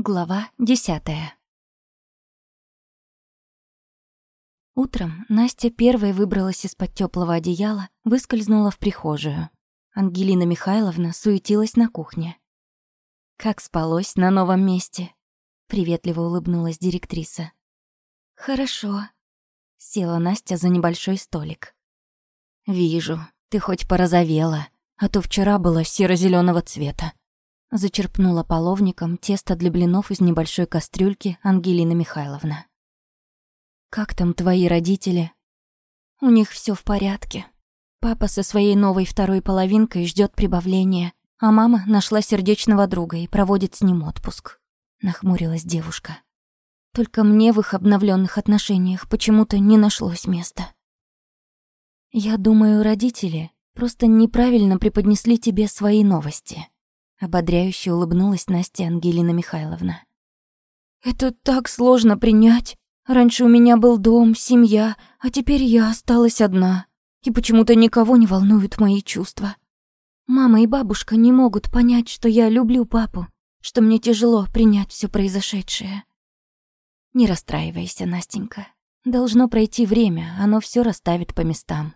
Глава десятая. Утром Настя первой выбралась из-под теплого одеяла, выскользнула в прихожую. Ангелина Михайловна суетилась на кухне. «Как спалось на новом месте?» — приветливо улыбнулась директриса. «Хорошо», — села Настя за небольшой столик. «Вижу, ты хоть порозовела, а то вчера была серо зеленого цвета», Зачерпнула половником тесто для блинов из небольшой кастрюльки Ангелина Михайловна. «Как там твои родители?» «У них все в порядке. Папа со своей новой второй половинкой ждет прибавления, а мама нашла сердечного друга и проводит с ним отпуск», — нахмурилась девушка. «Только мне в их обновленных отношениях почему-то не нашлось места». «Я думаю, родители просто неправильно преподнесли тебе свои новости», Ободряюще улыбнулась Настя Ангелина Михайловна. «Это так сложно принять. Раньше у меня был дом, семья, а теперь я осталась одна. И почему-то никого не волнуют мои чувства. Мама и бабушка не могут понять, что я люблю папу, что мне тяжело принять все произошедшее. Не расстраивайся, Настенька. Должно пройти время, оно все расставит по местам.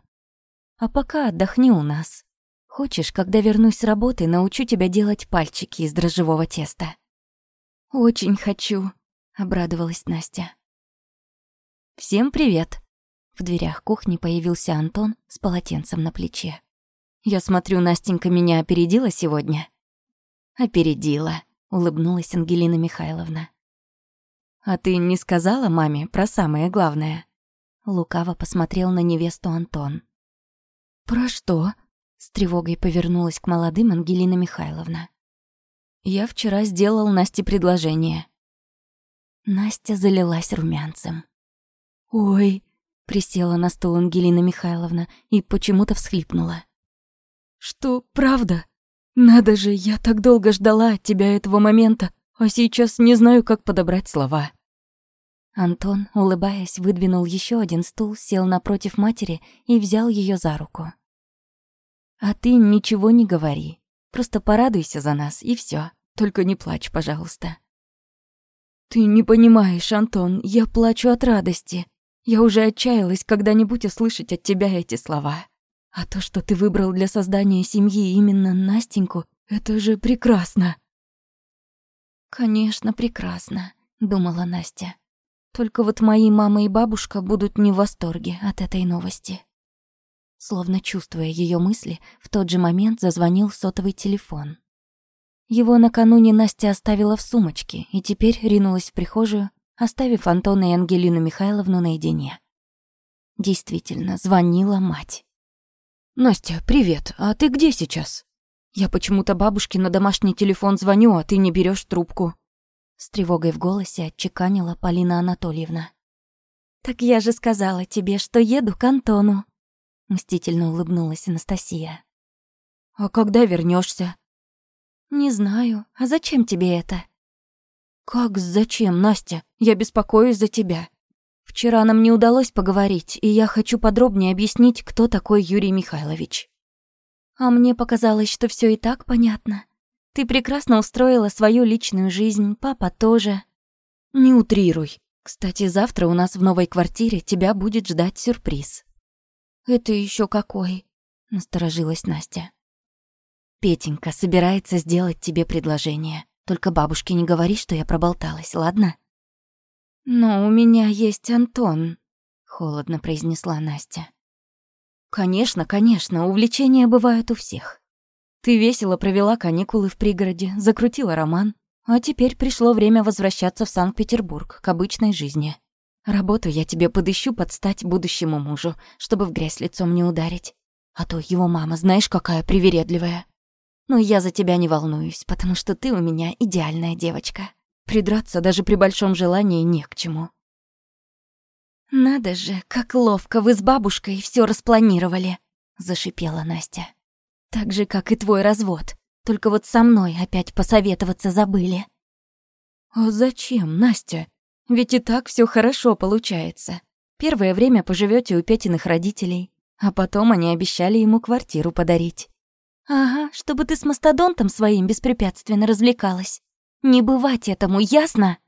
А пока отдохни у нас. Хочешь, когда вернусь с работы, научу тебя делать пальчики из дрожжевого теста?» «Очень хочу», — обрадовалась Настя. «Всем привет!» В дверях кухни появился Антон с полотенцем на плече. «Я смотрю, Настенька меня опередила сегодня?» «Опередила», — улыбнулась Ангелина Михайловна. «А ты не сказала маме про самое главное?» Лукаво посмотрел на невесту Антон. «Про что?» С тревогой повернулась к молодым Ангелина Михайловна. «Я вчера сделал Насте предложение». Настя залилась румянцем. «Ой!» — присела на стол Ангелина Михайловна и почему-то всхлипнула. «Что, правда? Надо же, я так долго ждала от тебя этого момента, а сейчас не знаю, как подобрать слова». Антон, улыбаясь, выдвинул еще один стул, сел напротив матери и взял ее за руку. А ты ничего не говори. Просто порадуйся за нас, и все. Только не плачь, пожалуйста. Ты не понимаешь, Антон, я плачу от радости. Я уже отчаялась когда-нибудь услышать от тебя эти слова. А то, что ты выбрал для создания семьи именно Настеньку, это же прекрасно. Конечно, прекрасно, думала Настя. Только вот мои мама и бабушка будут не в восторге от этой новости. Словно чувствуя ее мысли, в тот же момент зазвонил сотовый телефон. Его накануне Настя оставила в сумочке и теперь ринулась в прихожую, оставив Антона и Ангелину Михайловну наедине. Действительно, звонила мать. «Настя, привет, а ты где сейчас?» «Я почему-то бабушке на домашний телефон звоню, а ты не берешь трубку». С тревогой в голосе отчеканила Полина Анатольевна. «Так я же сказала тебе, что еду к Антону», Мстительно улыбнулась Анастасия. «А когда вернешься? «Не знаю. А зачем тебе это?» «Как зачем, Настя? Я беспокоюсь за тебя. Вчера нам не удалось поговорить, и я хочу подробнее объяснить, кто такой Юрий Михайлович». «А мне показалось, что все и так понятно. Ты прекрасно устроила свою личную жизнь, папа тоже». «Не утрируй. Кстати, завтра у нас в новой квартире тебя будет ждать сюрприз». «Это еще какой?» — насторожилась Настя. «Петенька собирается сделать тебе предложение. Только бабушке не говори, что я проболталась, ладно?» «Но у меня есть Антон», — холодно произнесла Настя. «Конечно, конечно, увлечения бывают у всех. Ты весело провела каникулы в пригороде, закрутила роман, а теперь пришло время возвращаться в Санкт-Петербург к обычной жизни. Работу я тебе подыщу под стать будущему мужу, чтобы в грязь лицом не ударить. А то его мама, знаешь, какая привередливая. Но я за тебя не волнуюсь, потому что ты у меня идеальная девочка. Придраться даже при большом желании не к чему. «Надо же, как ловко вы с бабушкой все распланировали», — зашипела Настя. «Так же, как и твой развод. Только вот со мной опять посоветоваться забыли». «А зачем, Настя? Ведь и так все хорошо получается. Первое время поживете у Петиных родителей, а потом они обещали ему квартиру подарить. Ага, чтобы ты с мастодонтом своим беспрепятственно развлекалась. Не бывать этому, ясно?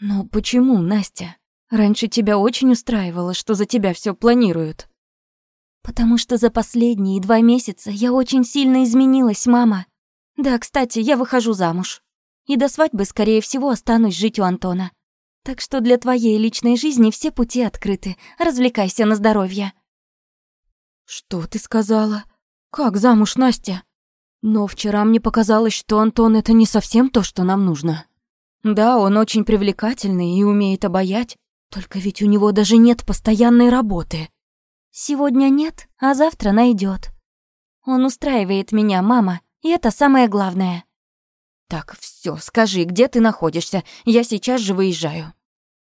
Но почему, Настя? Раньше тебя очень устраивало, что за тебя все планируют. Потому что за последние два месяца я очень сильно изменилась, мама. Да, кстати, я выхожу замуж. И до свадьбы, скорее всего, останусь жить у Антона. Так что для твоей личной жизни все пути открыты. Развлекайся на здоровье. Что ты сказала? Как замуж, Настя? Но вчера мне показалось, что Антон — это не совсем то, что нам нужно. Да, он очень привлекательный и умеет обаять, только ведь у него даже нет постоянной работы. Сегодня нет, а завтра найдет. Он устраивает меня, мама, и это самое главное. Так, все, скажи, где ты находишься? Я сейчас же выезжаю.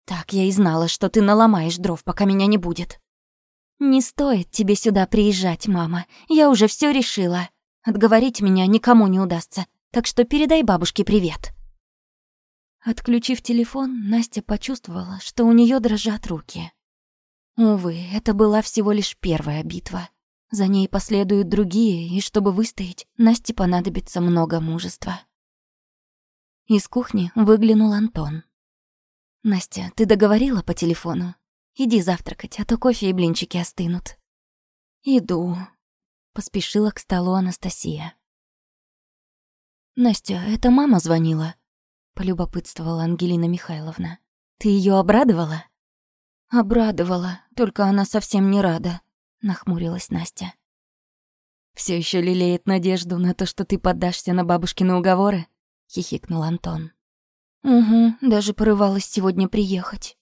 Так, я и знала, что ты наломаешь дров, пока меня не будет. Не стоит тебе сюда приезжать, мама. Я уже все решила. Отговорить меня никому не удастся, так что передай бабушке привет. Отключив телефон, Настя почувствовала, что у нее дрожат руки. Увы, это была всего лишь первая битва. За ней последуют другие, и чтобы выстоять, Насте понадобится много мужества. Из кухни выглянул Антон. «Настя, ты договорила по телефону? Иди завтракать, а то кофе и блинчики остынут». «Иду», — поспешила к столу Анастасия. «Настя, это мама звонила?» — полюбопытствовала Ангелина Михайловна. «Ты ее обрадовала?» «Обрадовала, только она совсем не рада», — нахмурилась Настя. Все еще лелеет надежду на то, что ты поддашься на бабушкины уговоры?» — хихикнул Антон. «Угу, даже порывалась сегодня приехать».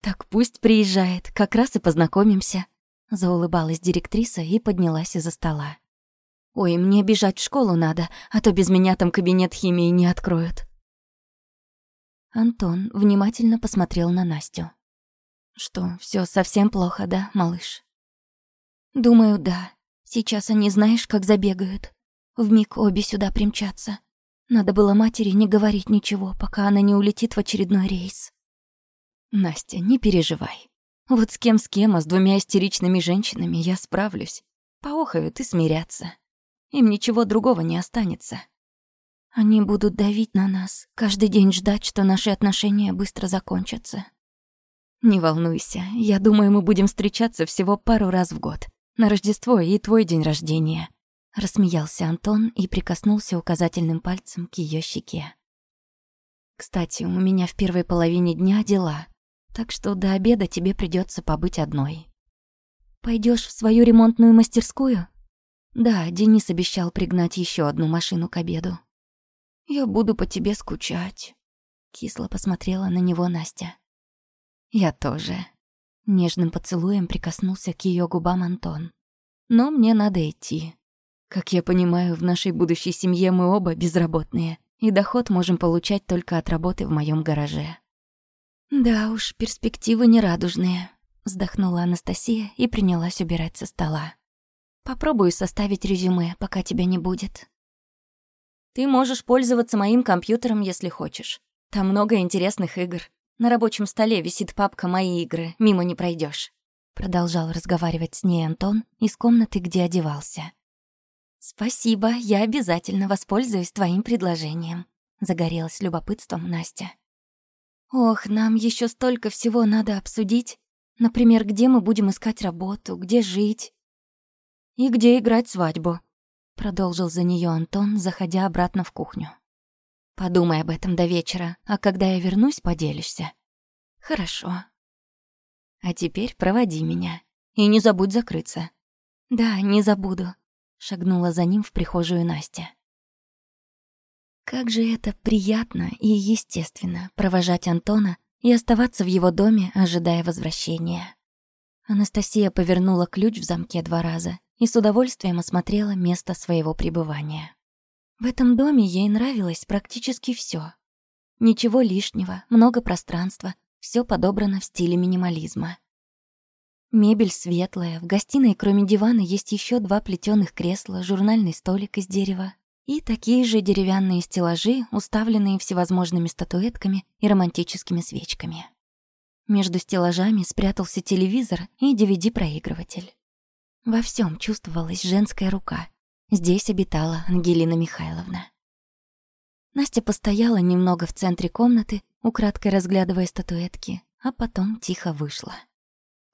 «Так пусть приезжает, как раз и познакомимся», — заулыбалась директриса и поднялась из-за стола. «Ой, мне бежать в школу надо, а то без меня там кабинет химии не откроют». Антон внимательно посмотрел на Настю. «Что, все совсем плохо, да, малыш?» «Думаю, да. Сейчас они знаешь, как забегают. Вмиг обе сюда примчатся. Надо было матери не говорить ничего, пока она не улетит в очередной рейс. Настя, не переживай. Вот с кем с кем, а с двумя истеричными женщинами я справлюсь. Поохают и смирятся. Им ничего другого не останется. Они будут давить на нас, каждый день ждать, что наши отношения быстро закончатся. Не волнуйся, я думаю, мы будем встречаться всего пару раз в год. На Рождество и твой день рождения. Рассмеялся Антон и прикоснулся указательным пальцем к ее щеке. «Кстати, у меня в первой половине дня дела, так что до обеда тебе придется побыть одной. Пойдешь в свою ремонтную мастерскую?» «Да, Денис обещал пригнать еще одну машину к обеду». «Я буду по тебе скучать», — кисло посмотрела на него Настя. «Я тоже». Нежным поцелуем прикоснулся к ее губам Антон. «Но мне надо идти. Как я понимаю, в нашей будущей семье мы оба безработные, и доход можем получать только от работы в моем гараже. Да уж, перспективы нерадужные, вздохнула Анастасия и принялась убирать со стола. Попробую составить резюме, пока тебя не будет. Ты можешь пользоваться моим компьютером, если хочешь. Там много интересных игр. На рабочем столе висит папка «Мои игры», мимо не пройдешь. Продолжал разговаривать с ней Антон из комнаты, где одевался. «Спасибо, я обязательно воспользуюсь твоим предложением», — загорелась любопытством Настя. «Ох, нам еще столько всего надо обсудить. Например, где мы будем искать работу, где жить». «И где играть свадьбу», — продолжил за нее Антон, заходя обратно в кухню. «Подумай об этом до вечера, а когда я вернусь, поделишься». «Хорошо». «А теперь проводи меня. И не забудь закрыться». «Да, не забуду», Шагнула за ним в прихожую Настя. Как же это приятно и естественно провожать Антона и оставаться в его доме, ожидая возвращения. Анастасия повернула ключ в замке два раза и с удовольствием осмотрела место своего пребывания. В этом доме ей нравилось практически все. Ничего лишнего, много пространства, все подобрано в стиле минимализма. Мебель светлая, в гостиной кроме дивана есть еще два плетеных кресла, журнальный столик из дерева и такие же деревянные стеллажи, уставленные всевозможными статуэтками и романтическими свечками. Между стеллажами спрятался телевизор и DVD-проигрыватель. Во всем чувствовалась женская рука. Здесь обитала Ангелина Михайловна. Настя постояла немного в центре комнаты, украдкой разглядывая статуэтки, а потом тихо вышла.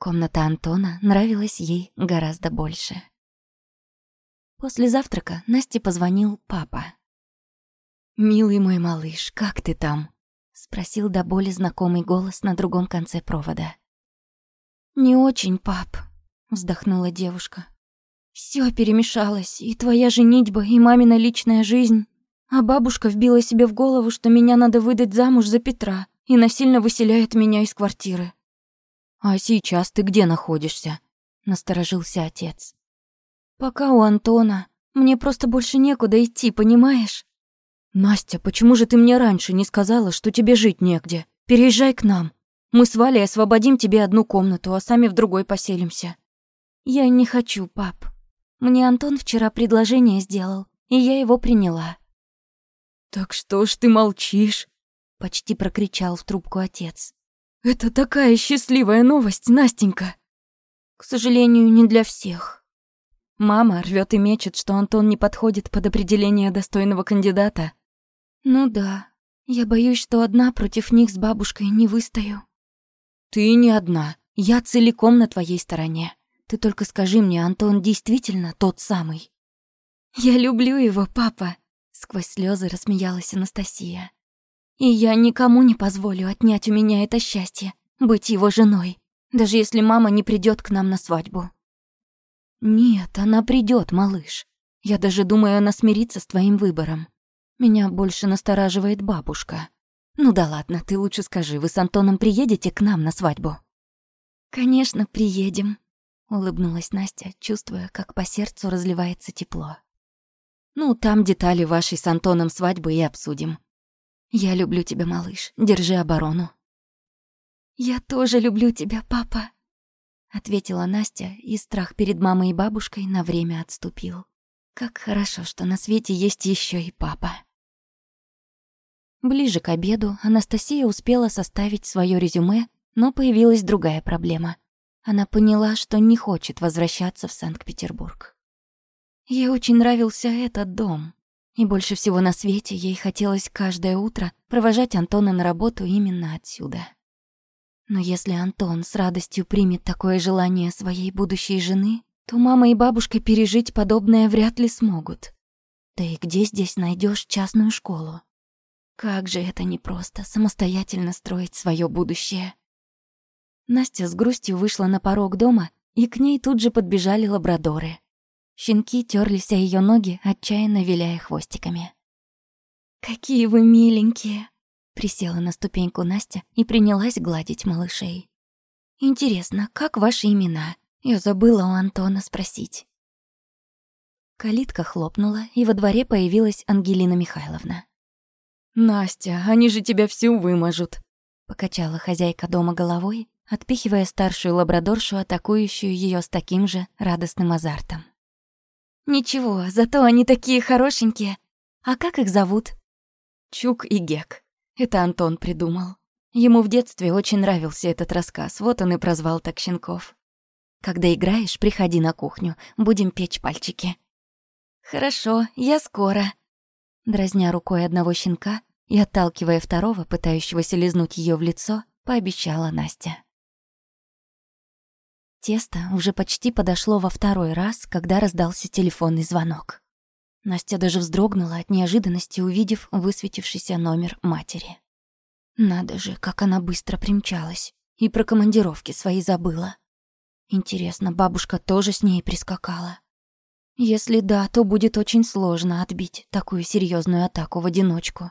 Комната Антона нравилась ей гораздо больше. После завтрака Насте позвонил папа. «Милый мой малыш, как ты там?» — спросил до боли знакомый голос на другом конце провода. «Не очень, пап», — вздохнула девушка. Все перемешалось, и твоя женитьба, и мамина личная жизнь. А бабушка вбила себе в голову, что меня надо выдать замуж за Петра и насильно выселяет меня из квартиры. «А сейчас ты где находишься?» — насторожился отец. «Пока у Антона. Мне просто больше некуда идти, понимаешь?» «Настя, почему же ты мне раньше не сказала, что тебе жить негде? Переезжай к нам. Мы с Валей освободим тебе одну комнату, а сами в другой поселимся». «Я не хочу, пап. Мне Антон вчера предложение сделал, и я его приняла». «Так что ж ты молчишь?» — почти прокричал в трубку отец. «Это такая счастливая новость, Настенька!» «К сожалению, не для всех». Мама рвет и мечет, что Антон не подходит под определение достойного кандидата. «Ну да, я боюсь, что одна против них с бабушкой не выстою». «Ты не одна, я целиком на твоей стороне. Ты только скажи мне, Антон действительно тот самый?» «Я люблю его, папа», — сквозь слезы рассмеялась Анастасия. «И я никому не позволю отнять у меня это счастье, быть его женой, даже если мама не придет к нам на свадьбу». «Нет, она придет, малыш. Я даже думаю, она смирится с твоим выбором. Меня больше настораживает бабушка. Ну да ладно, ты лучше скажи, вы с Антоном приедете к нам на свадьбу?» «Конечно, приедем», улыбнулась Настя, чувствуя, как по сердцу разливается тепло. Ну, там детали вашей с Антоном свадьбы и обсудим. Я люблю тебя, малыш. Держи оборону. Я тоже люблю тебя, папа, ответила Настя, и страх перед мамой и бабушкой на время отступил. Как хорошо, что на свете есть еще и папа. Ближе к обеду Анастасия успела составить свое резюме, но появилась другая проблема. Она поняла, что не хочет возвращаться в Санкт-Петербург. Ей очень нравился этот дом, и больше всего на свете ей хотелось каждое утро провожать Антона на работу именно отсюда. Но если Антон с радостью примет такое желание своей будущей жены, то мама и бабушка пережить подобное вряд ли смогут. Да и где здесь найдешь частную школу? Как же это непросто самостоятельно строить свое будущее. Настя с грустью вышла на порог дома, и к ней тут же подбежали лабрадоры. Щенки терлись о ее ноги, отчаянно виляя хвостиками. «Какие вы миленькие!» Присела на ступеньку Настя и принялась гладить малышей. «Интересно, как ваши имена? Я забыла у Антона спросить». Калитка хлопнула, и во дворе появилась Ангелина Михайловна. «Настя, они же тебя всю вымажут!» Покачала хозяйка дома головой отпихивая старшую лабрадоршу, атакующую ее с таким же радостным азартом. «Ничего, зато они такие хорошенькие. А как их зовут?» «Чук и Гек. Это Антон придумал. Ему в детстве очень нравился этот рассказ, вот он и прозвал так щенков. Когда играешь, приходи на кухню, будем печь пальчики». «Хорошо, я скоро». Дразня рукой одного щенка и отталкивая второго, пытающегося лизнуть ее в лицо, пообещала Настя. Тесто уже почти подошло во второй раз, когда раздался телефонный звонок. Настя даже вздрогнула от неожиданности, увидев высветившийся номер матери. Надо же, как она быстро примчалась. И про командировки свои забыла. Интересно, бабушка тоже с ней прискакала? Если да, то будет очень сложно отбить такую серьезную атаку в одиночку.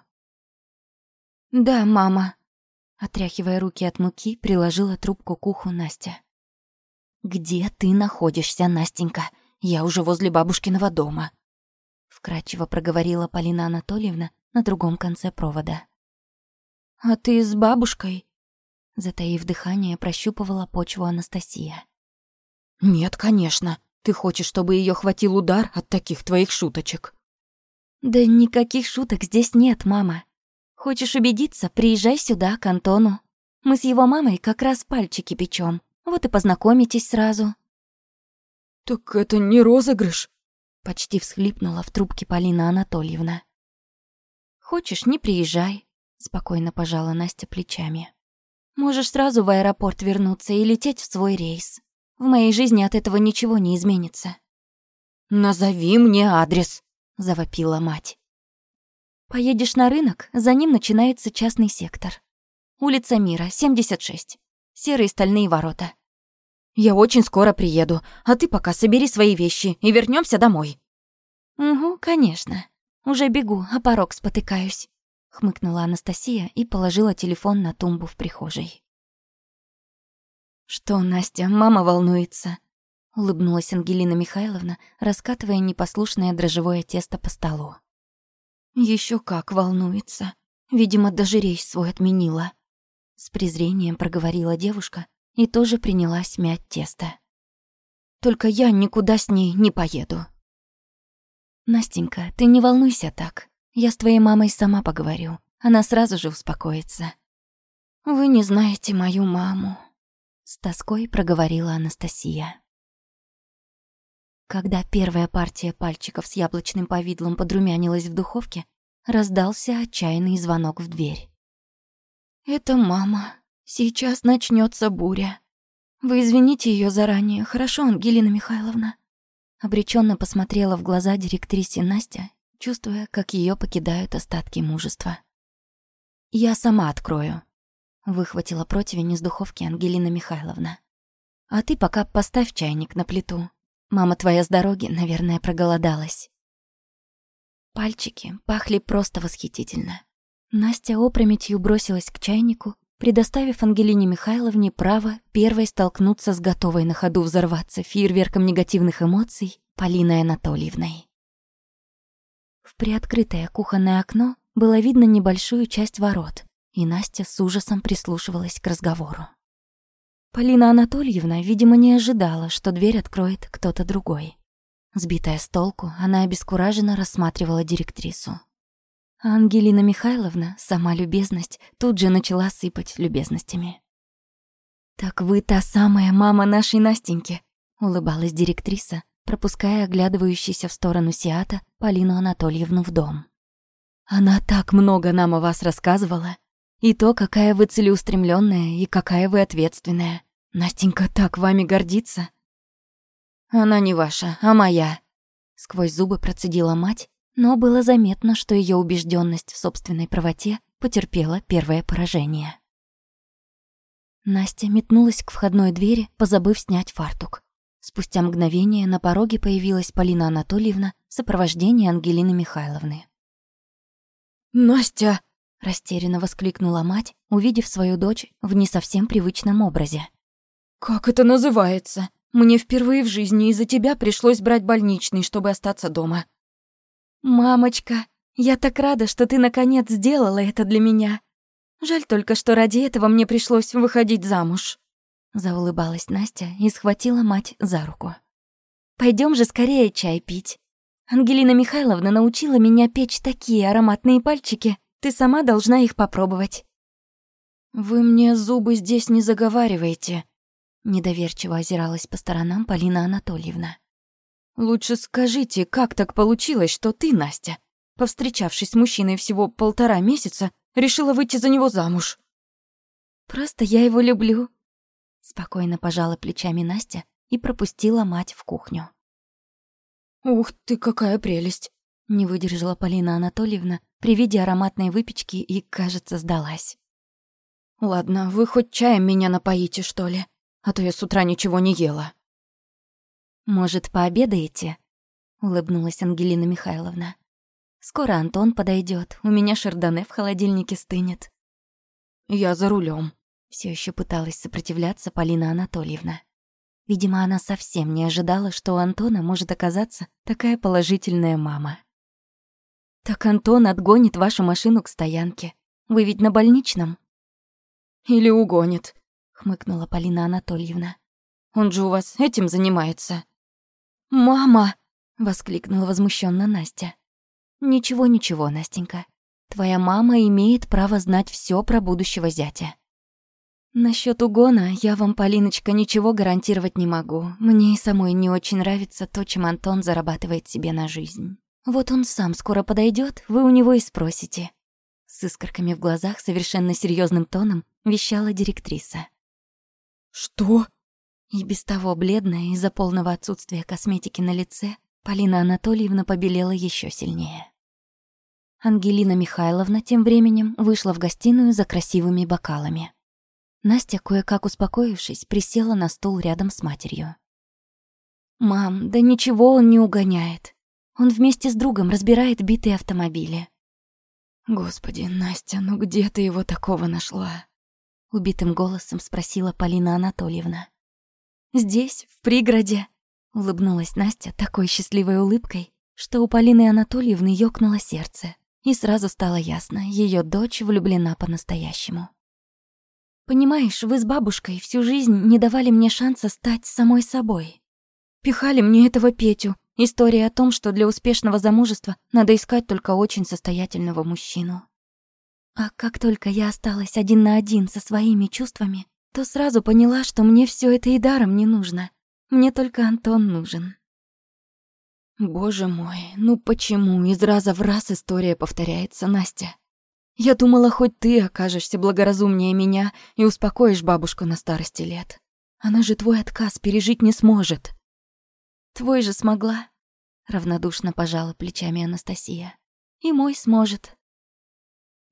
«Да, мама», — отряхивая руки от муки, приложила трубку к уху Настя. «Где ты находишься, Настенька? Я уже возле бабушкиного дома», — вкратчиво проговорила Полина Анатольевна на другом конце провода. «А ты с бабушкой?» Затаив дыхание, прощупывала почву Анастасия. «Нет, конечно. Ты хочешь, чтобы ее хватил удар от таких твоих шуточек?» «Да никаких шуток здесь нет, мама. Хочешь убедиться, приезжай сюда, к Антону. Мы с его мамой как раз пальчики печем. Вот и познакомитесь сразу». «Так это не розыгрыш?» Почти всхлипнула в трубке Полина Анатольевна. Хочешь, не приезжай», — спокойно пожала Настя плечами. «Можешь сразу в аэропорт вернуться и лететь в свой рейс. В моей жизни от этого ничего не изменится». «Назови мне адрес», — завопила мать. «Поедешь на рынок, за ним начинается частный сектор. Улица Мира, 76. Серые стальные ворота». «Я очень скоро приеду, а ты пока собери свои вещи и вернемся домой». «Угу, конечно. Уже бегу, а порог спотыкаюсь», — хмыкнула Анастасия и положила телефон на тумбу в прихожей. «Что, Настя, мама волнуется?» — улыбнулась Ангелина Михайловна, раскатывая непослушное дрожжевое тесто по столу. Еще как волнуется. Видимо, даже рейс свой отменила». С презрением проговорила девушка и тоже принялась мять тесто. «Только я никуда с ней не поеду». «Настенька, ты не волнуйся так. Я с твоей мамой сама поговорю. Она сразу же успокоится». «Вы не знаете мою маму», — с тоской проговорила Анастасия. Когда первая партия пальчиков с яблочным повидлом подрумянилась в духовке, раздался отчаянный звонок в дверь. «Это мама. Сейчас начнется буря. Вы извините ее заранее, хорошо, Ангелина Михайловна?» Обреченно посмотрела в глаза директрисе Настя, чувствуя, как ее покидают остатки мужества. «Я сама открою», — выхватила противень из духовки Ангелина Михайловна. «А ты пока поставь чайник на плиту. Мама твоя с дороги, наверное, проголодалась». Пальчики пахли просто восхитительно. Настя опрометью бросилась к чайнику, предоставив Ангелине Михайловне право первой столкнуться с готовой на ходу взорваться фейерверком негативных эмоций Полиной Анатольевной. В приоткрытое кухонное окно было видно небольшую часть ворот, и Настя с ужасом прислушивалась к разговору. Полина Анатольевна, видимо, не ожидала, что дверь откроет кто-то другой. Сбитая с толку, она обескураженно рассматривала директрису. Ангелина Михайловна, сама любезность, тут же начала сыпать любезностями. «Так вы та самая мама нашей Настеньки», — улыбалась директриса, пропуская оглядывающуюся в сторону Сиата Полину Анатольевну в дом. «Она так много нам о вас рассказывала, и то, какая вы целеустремленная и какая вы ответственная. Настенька так вами гордится». «Она не ваша, а моя», — сквозь зубы процедила мать, но было заметно, что ее убежденность в собственной правоте потерпела первое поражение. Настя метнулась к входной двери, позабыв снять фартук. Спустя мгновение на пороге появилась Полина Анатольевна в сопровождении Ангелины Михайловны. «Настя!» – растерянно воскликнула мать, увидев свою дочь в не совсем привычном образе. «Как это называется? Мне впервые в жизни из-за тебя пришлось брать больничный, чтобы остаться дома. «Мамочка, я так рада, что ты наконец сделала это для меня. Жаль только, что ради этого мне пришлось выходить замуж». Заулыбалась Настя и схватила мать за руку. Пойдем же скорее чай пить. Ангелина Михайловна научила меня печь такие ароматные пальчики. Ты сама должна их попробовать». «Вы мне зубы здесь не заговариваете», — недоверчиво озиралась по сторонам Полина Анатольевна. Лучше скажите, как так получилось, что ты, Настя, повстречавшись с мужчиной всего полтора месяца, решила выйти за него замуж? Просто я его люблю. Спокойно пожала плечами Настя и пропустила мать в кухню. Ух ты, какая прелесть! Не выдержала Полина Анатольевна при виде ароматной выпечки и, кажется, сдалась. Ладно, вы хоть чаем меня напоите, что ли? А то я с утра ничего не ела. «Может, пообедаете?» — улыбнулась Ангелина Михайловна. «Скоро Антон подойдет, у меня шардоне в холодильнике стынет». «Я за рулем. Все еще пыталась сопротивляться Полина Анатольевна. Видимо, она совсем не ожидала, что у Антона может оказаться такая положительная мама. «Так Антон отгонит вашу машину к стоянке. Вы ведь на больничном?» «Или угонит», — хмыкнула Полина Анатольевна. «Он же у вас этим занимается». «Мама!» — воскликнула возмущенно Настя. «Ничего, ничего, Настенька. Твоя мама имеет право знать все про будущего зятя. Насчет угона я вам, Полиночка, ничего гарантировать не могу. Мне и самой не очень нравится то, чем Антон зарабатывает себе на жизнь. Вот он сам скоро подойдет, вы у него и спросите. С искорками в глазах совершенно серьезным тоном вещала директриса. «Что?» И без того бледная из-за полного отсутствия косметики на лице, Полина Анатольевна побелела еще сильнее. Ангелина Михайловна тем временем вышла в гостиную за красивыми бокалами. Настя, кое-как успокоившись, присела на стул рядом с матерью. «Мам, да ничего он не угоняет. Он вместе с другом разбирает битые автомобили». «Господи, Настя, ну где ты его такого нашла?» Убитым голосом спросила Полина Анатольевна. «Здесь, в пригороде», — улыбнулась Настя такой счастливой улыбкой, что у Полины Анатольевны ёкнуло сердце, и сразу стало ясно, ее дочь влюблена по-настоящему. «Понимаешь, вы с бабушкой всю жизнь не давали мне шанса стать самой собой. Пихали мне этого Петю, история о том, что для успешного замужества надо искать только очень состоятельного мужчину. А как только я осталась один на один со своими чувствами, то сразу поняла, что мне все это и даром не нужно. Мне только Антон нужен. Боже мой, ну почему из раза в раз история повторяется, Настя? Я думала, хоть ты окажешься благоразумнее меня и успокоишь бабушку на старости лет. Она же твой отказ пережить не сможет. Твой же смогла, равнодушно пожала плечами Анастасия. И мой сможет.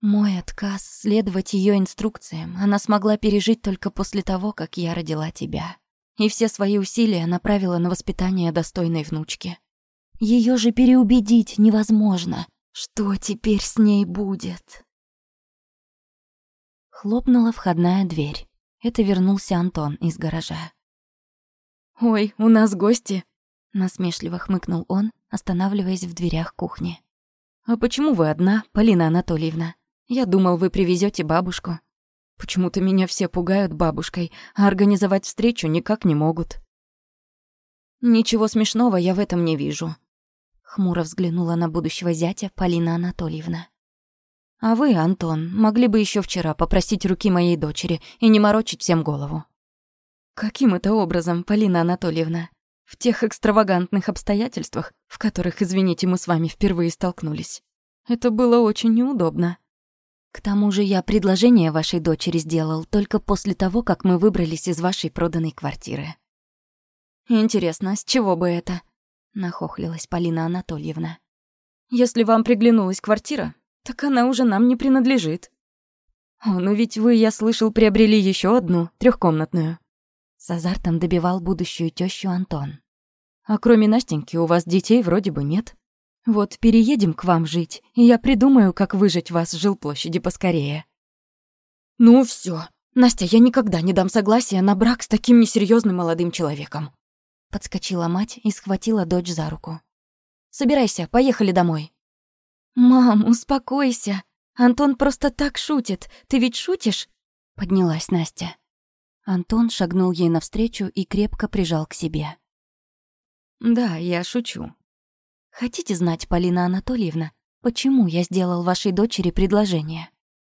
Мой отказ следовать ее инструкциям она смогла пережить только после того, как я родила тебя. И все свои усилия направила на воспитание достойной внучки. Ее же переубедить невозможно. Что теперь с ней будет? Хлопнула входная дверь. Это вернулся Антон из гаража. «Ой, у нас гости!» Насмешливо хмыкнул он, останавливаясь в дверях кухни. «А почему вы одна, Полина Анатольевна?» Я думал, вы привезете бабушку. Почему-то меня все пугают бабушкой, а организовать встречу никак не могут. Ничего смешного я в этом не вижу. Хмуро взглянула на будущего зятя Полина Анатольевна. А вы, Антон, могли бы еще вчера попросить руки моей дочери и не морочить всем голову. Каким это образом, Полина Анатольевна? В тех экстравагантных обстоятельствах, в которых, извините, мы с вами впервые столкнулись. Это было очень неудобно. К тому же я предложение вашей дочери сделал только после того, как мы выбрались из вашей проданной квартиры. Интересно, с чего бы это? Нахохлилась Полина Анатольевна. Если вам приглянулась квартира, так она уже нам не принадлежит. О, ну ведь вы, я слышал, приобрели еще одну, трехкомнатную. С азартом добивал будущую тещу Антон. А кроме Настеньки у вас детей вроде бы нет. Вот переедем к вам жить, и я придумаю, как выжить вас с жилплощади поскорее. Ну все, Настя, я никогда не дам согласия на брак с таким несерьезным молодым человеком. Подскочила мать и схватила дочь за руку. Собирайся, поехали домой. Мам, успокойся. Антон просто так шутит. Ты ведь шутишь? Поднялась Настя. Антон шагнул ей навстречу и крепко прижал к себе. Да, я шучу. Хотите знать, Полина Анатольевна, почему я сделал вашей дочери предложение?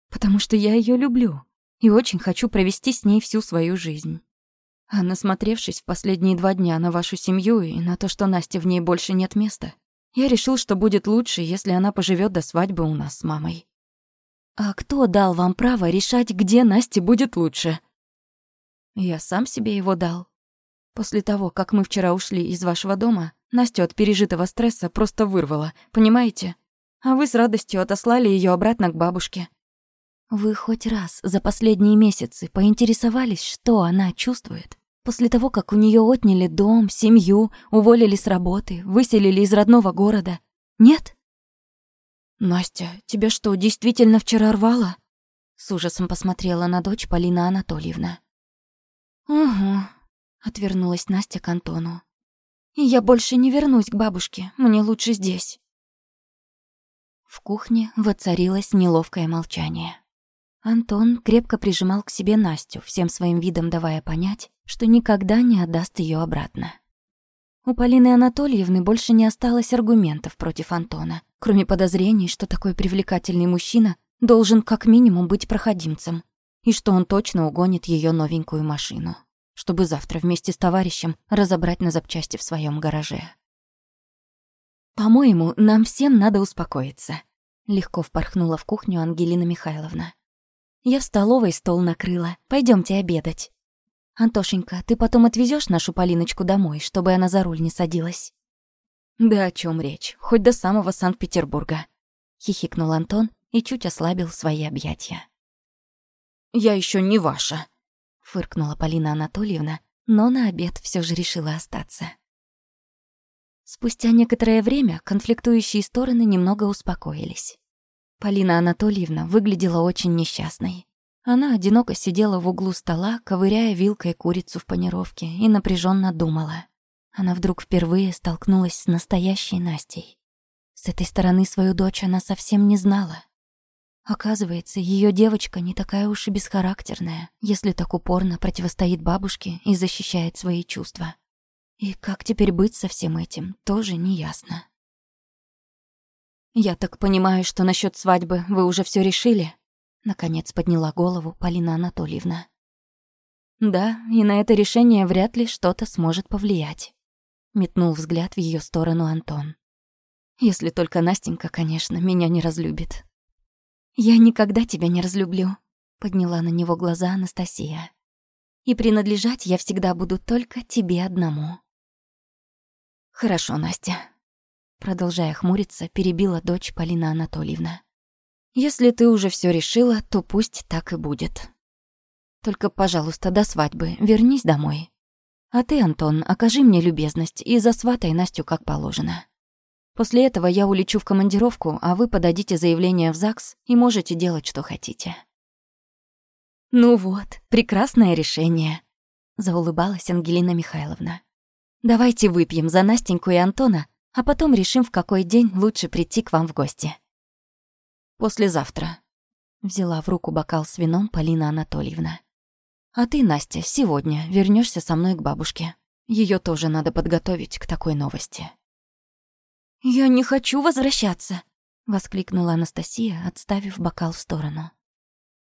Потому что я ее люблю и очень хочу провести с ней всю свою жизнь. А насмотревшись в последние два дня на вашу семью и на то, что Насте в ней больше нет места, я решил, что будет лучше, если она поживет до свадьбы у нас с мамой. А кто дал вам право решать, где Насте будет лучше? Я сам себе его дал. После того, как мы вчера ушли из вашего дома, Настю от пережитого стресса просто вырвало, понимаете? А вы с радостью отослали ее обратно к бабушке. Вы хоть раз за последние месяцы поинтересовались, что она чувствует? После того, как у нее отняли дом, семью, уволили с работы, выселили из родного города. Нет? «Настя, тебя что, действительно вчера рвало?» С ужасом посмотрела на дочь Полина Анатольевна. «Угу», — отвернулась Настя к Антону. Я больше не вернусь к бабушке, мне лучше здесь. В кухне воцарилось неловкое молчание. Антон крепко прижимал к себе Настю, всем своим видом давая понять, что никогда не отдаст ее обратно. У Полины Анатольевны больше не осталось аргументов против Антона, кроме подозрений, что такой привлекательный мужчина должен как минимум быть проходимцем, и что он точно угонит ее новенькую машину чтобы завтра вместе с товарищем разобрать на запчасти в своем гараже. «По-моему, нам всем надо успокоиться», — Легко впорхнула в кухню Ангелина Михайловна. «Я в столовой стол накрыла. Пойдемте обедать. Антошенька, ты потом отвезешь нашу Полиночку домой, чтобы она за руль не садилась?» «Да о чем речь? Хоть до самого Санкт-Петербурга», — хихикнул Антон и чуть ослабил свои объятия. «Я еще не ваша», — фыркнула Полина Анатольевна, но на обед все же решила остаться. Спустя некоторое время конфликтующие стороны немного успокоились. Полина Анатольевна выглядела очень несчастной. Она одиноко сидела в углу стола, ковыряя вилкой курицу в панировке, и напряженно думала. Она вдруг впервые столкнулась с настоящей Настей. С этой стороны свою дочь она совсем не знала. Оказывается, ее девочка не такая уж и бесхарактерная, если так упорно противостоит бабушке и защищает свои чувства. И как теперь быть со всем этим, тоже неясно. «Я так понимаю, что насчет свадьбы вы уже все решили?» Наконец подняла голову Полина Анатольевна. «Да, и на это решение вряд ли что-то сможет повлиять метнул взгляд в ее сторону Антон. Если только Настенька, конечно, меня не разлюбит. Я никогда тебя не разлюблю, подняла на него глаза Анастасия. И принадлежать я всегда буду только тебе одному. Хорошо, Настя. Продолжая хмуриться, перебила дочь Полина Анатольевна. Если ты уже все решила, то пусть так и будет. Только, пожалуйста, до свадьбы вернись домой. А ты, Антон, окажи мне любезность и засватай Настю как положено. После этого я улечу в командировку, а вы подадите заявление в ЗАГС и можете делать, что хотите». «Ну вот, прекрасное решение», — заулыбалась Ангелина Михайловна. «Давайте выпьем за Настеньку и Антона, а потом решим, в какой день лучше прийти к вам в гости». «Послезавтра», — взяла в руку бокал с вином Полина Анатольевна. А ты, Настя, сегодня вернешься со мной к бабушке. Ее тоже надо подготовить к такой новости. Я не хочу возвращаться, воскликнула Анастасия, отставив бокал в сторону.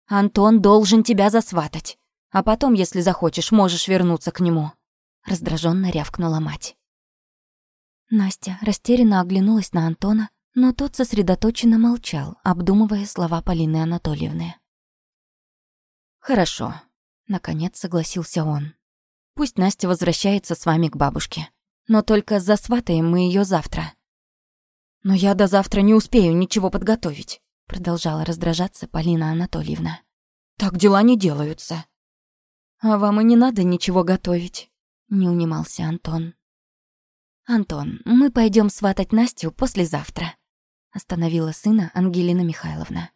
Антон должен тебя засватать, а потом, если захочешь, можешь вернуться к нему, раздраженно рявкнула мать. Настя растерянно оглянулась на Антона, но тот сосредоточенно молчал, обдумывая слова Полины Анатольевны. Хорошо, Наконец согласился он. Пусть Настя возвращается с вами к бабушке. Но только засватаем мы ее завтра. Но я до завтра не успею ничего подготовить, продолжала раздражаться Полина Анатольевна. Так дела не делаются. А вам и не надо ничего готовить, не унимался Антон. Антон, мы пойдем сватать Настю послезавтра, остановила сына Ангелина Михайловна.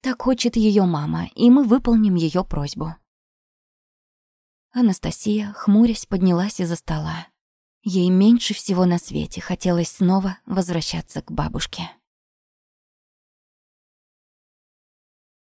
Так хочет ее мама, и мы выполним ее просьбу. Анастасия, хмурясь, поднялась из-за стола. Ей меньше всего на свете хотелось снова возвращаться к бабушке.